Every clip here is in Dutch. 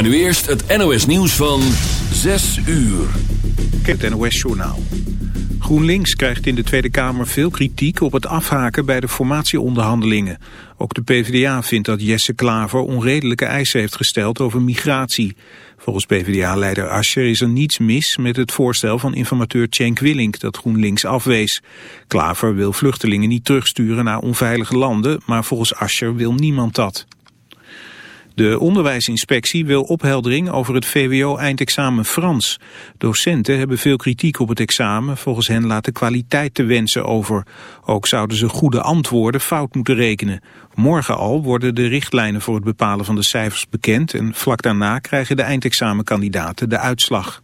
Maar nu eerst het NOS nieuws van 6 uur. Het NOS Journaal. GroenLinks krijgt in de Tweede Kamer veel kritiek op het afhaken bij de formatieonderhandelingen. Ook de PvdA vindt dat Jesse Klaver onredelijke eisen heeft gesteld over migratie. Volgens PvdA-leider Ascher is er niets mis met het voorstel van informateur Cenk Willink dat GroenLinks afwees. Klaver wil vluchtelingen niet terugsturen naar onveilige landen, maar volgens Ascher wil niemand dat. De onderwijsinspectie wil opheldering over het VWO-eindexamen Frans. Docenten hebben veel kritiek op het examen. Volgens hen laat de kwaliteit te wensen over. Ook zouden ze goede antwoorden fout moeten rekenen. Morgen al worden de richtlijnen voor het bepalen van de cijfers bekend... en vlak daarna krijgen de eindexamenkandidaten de uitslag.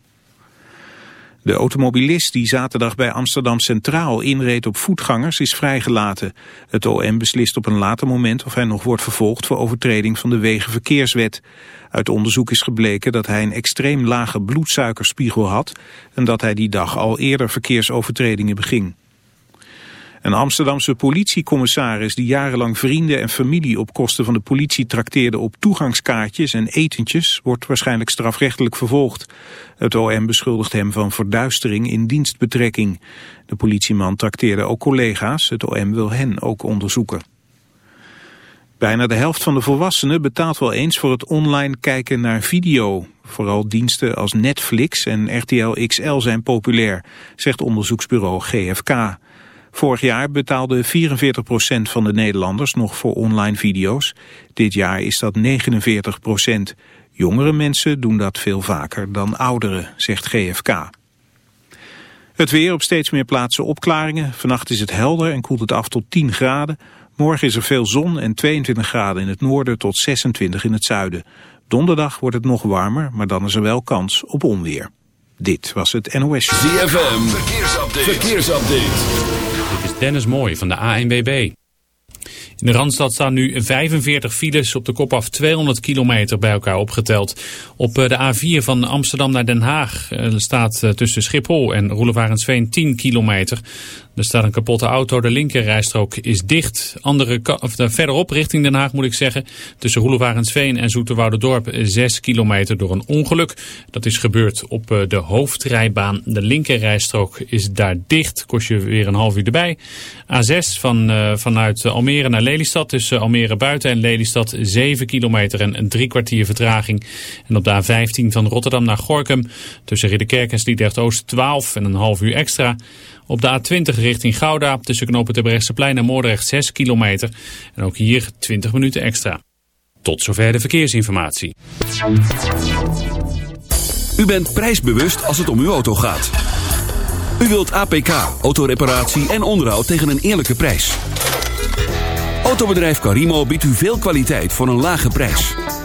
De automobilist die zaterdag bij Amsterdam Centraal inreed op voetgangers is vrijgelaten. Het OM beslist op een later moment of hij nog wordt vervolgd voor overtreding van de Wegenverkeerswet. Uit onderzoek is gebleken dat hij een extreem lage bloedsuikerspiegel had en dat hij die dag al eerder verkeersovertredingen beging. Een Amsterdamse politiecommissaris die jarenlang vrienden en familie op kosten van de politie trakteerde op toegangskaartjes en etentjes wordt waarschijnlijk strafrechtelijk vervolgd. Het OM beschuldigt hem van verduistering in dienstbetrekking. De politieman trakteerde ook collega's, het OM wil hen ook onderzoeken. Bijna de helft van de volwassenen betaalt wel eens voor het online kijken naar video. Vooral diensten als Netflix en RTL XL zijn populair, zegt onderzoeksbureau GFK. Vorig jaar betaalde 44% van de Nederlanders nog voor online video's. Dit jaar is dat 49%. Jongere mensen doen dat veel vaker dan ouderen, zegt GFK. Het weer op steeds meer plaatsen opklaringen. Vannacht is het helder en koelt het af tot 10 graden. Morgen is er veel zon en 22 graden in het noorden tot 26 in het zuiden. Donderdag wordt het nog warmer, maar dan is er wel kans op onweer. Dit was het NOS. ZFM, verkeersupdate. verkeersupdate. Dit is Dennis Mooi van de ANWB. In de Randstad staan nu 45 files op de kop af 200 kilometer bij elkaar opgeteld. Op eh, de A4 van Amsterdam naar Den Haag eh, staat eh, tussen Schiphol en Roelevarensveen 10 kilometer. Er staat een kapotte auto, de linkerrijstrook is dicht. Andere, of, verderop richting Den Haag moet ik zeggen. Tussen Roelevarensveen en Zoeterwouderdorp 6 kilometer door een ongeluk. Dat is gebeurd op de hoofdrijbaan. De linkerrijstrook is daar dicht. Kost je weer een half uur erbij. A6 van, vanuit Almere naar Lelystad tussen Almere buiten en Lelystad 7 kilometer en een drie kwartier vertraging. En op de A15 van Rotterdam naar Gorkum tussen Ridderkerk en Sliedrecht Oost 12 en een half uur extra. Op de A20 richting Gouda tussen knopen Terbrechtseplein en Moordrecht 6 kilometer. En ook hier 20 minuten extra. Tot zover de verkeersinformatie. U bent prijsbewust als het om uw auto gaat. U wilt APK, autoreparatie en onderhoud tegen een eerlijke prijs. Autobedrijf Carimo biedt u veel kwaliteit voor een lage prijs.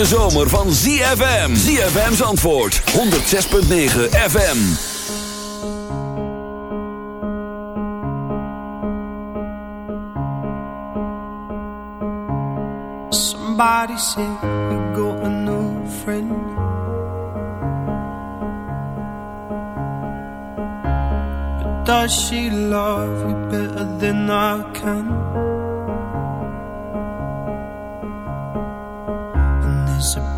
hete zomer van ZFM. ZFM's antwoord. 106.9 FM. Somebody said you got a new friend. But does she love you better than I can?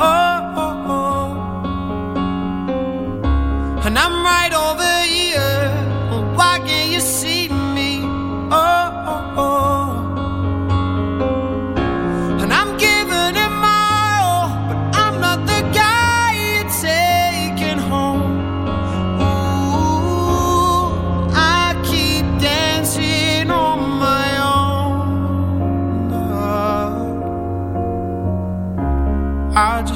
oh.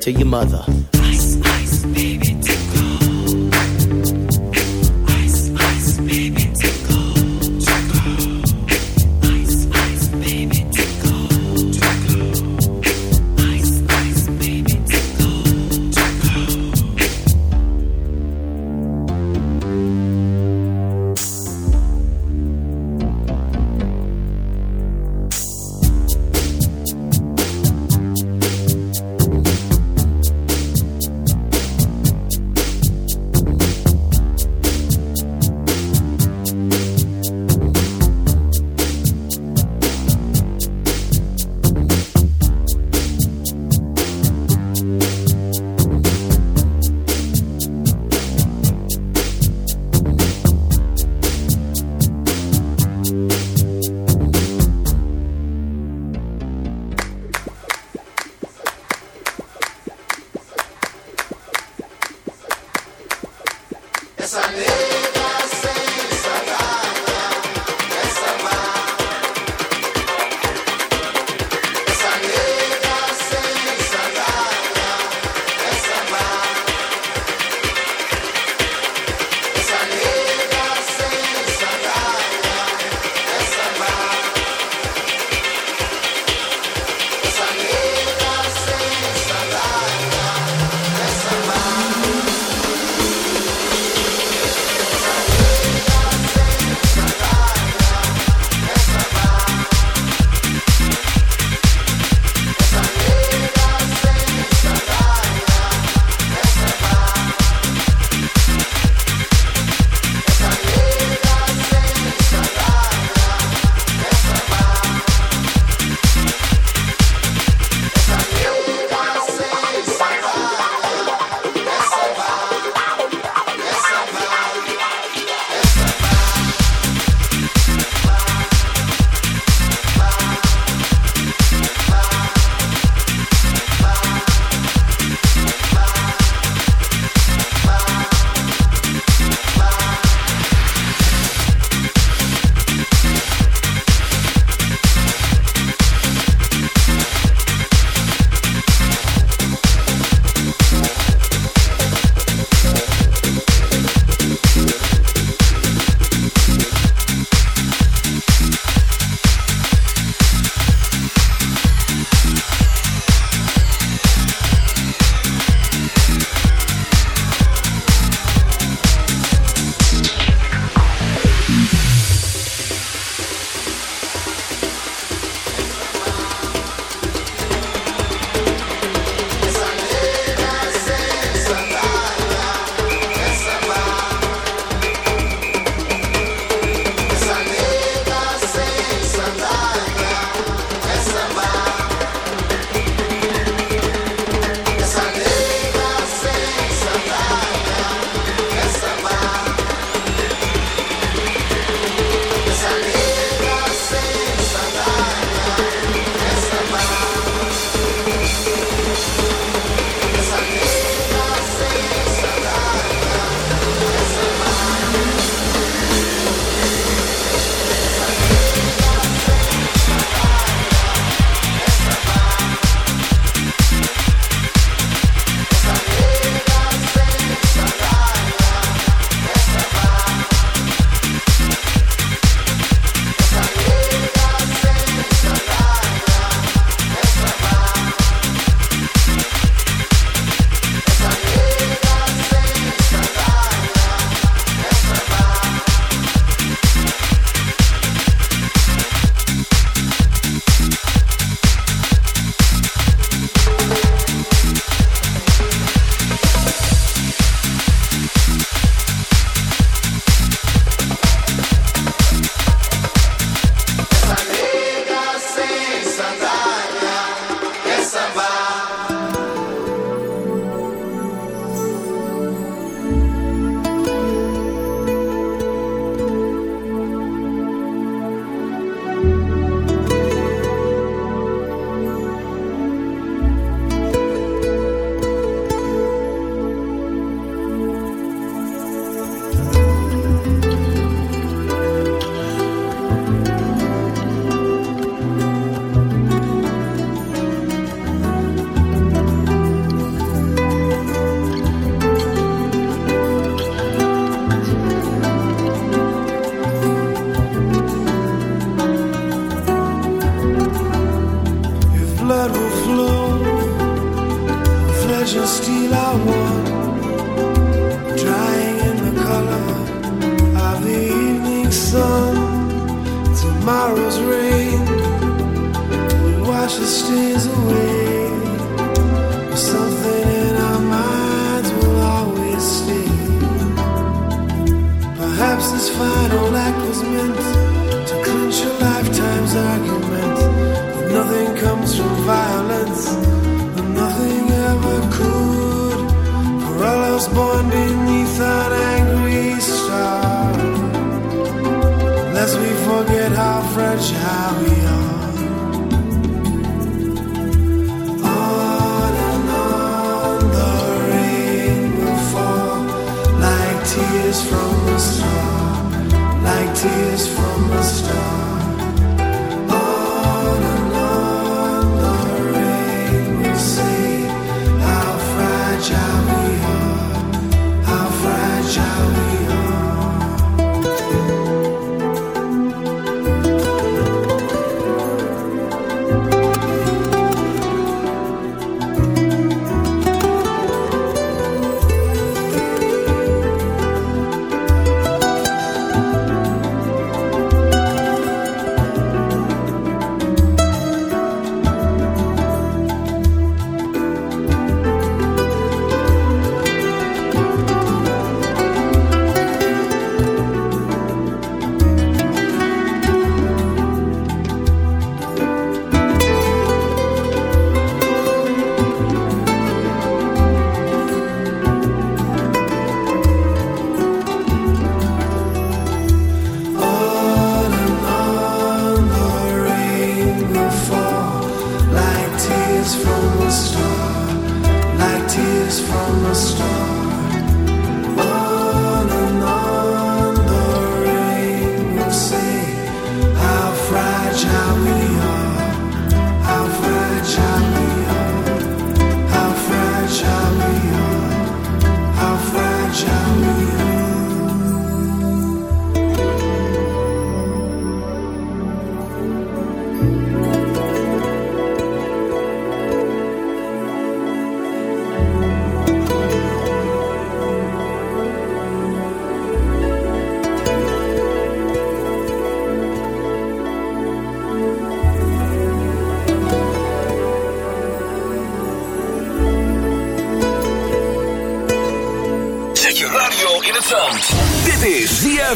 To your mother.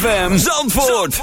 ZFM Zandvoort.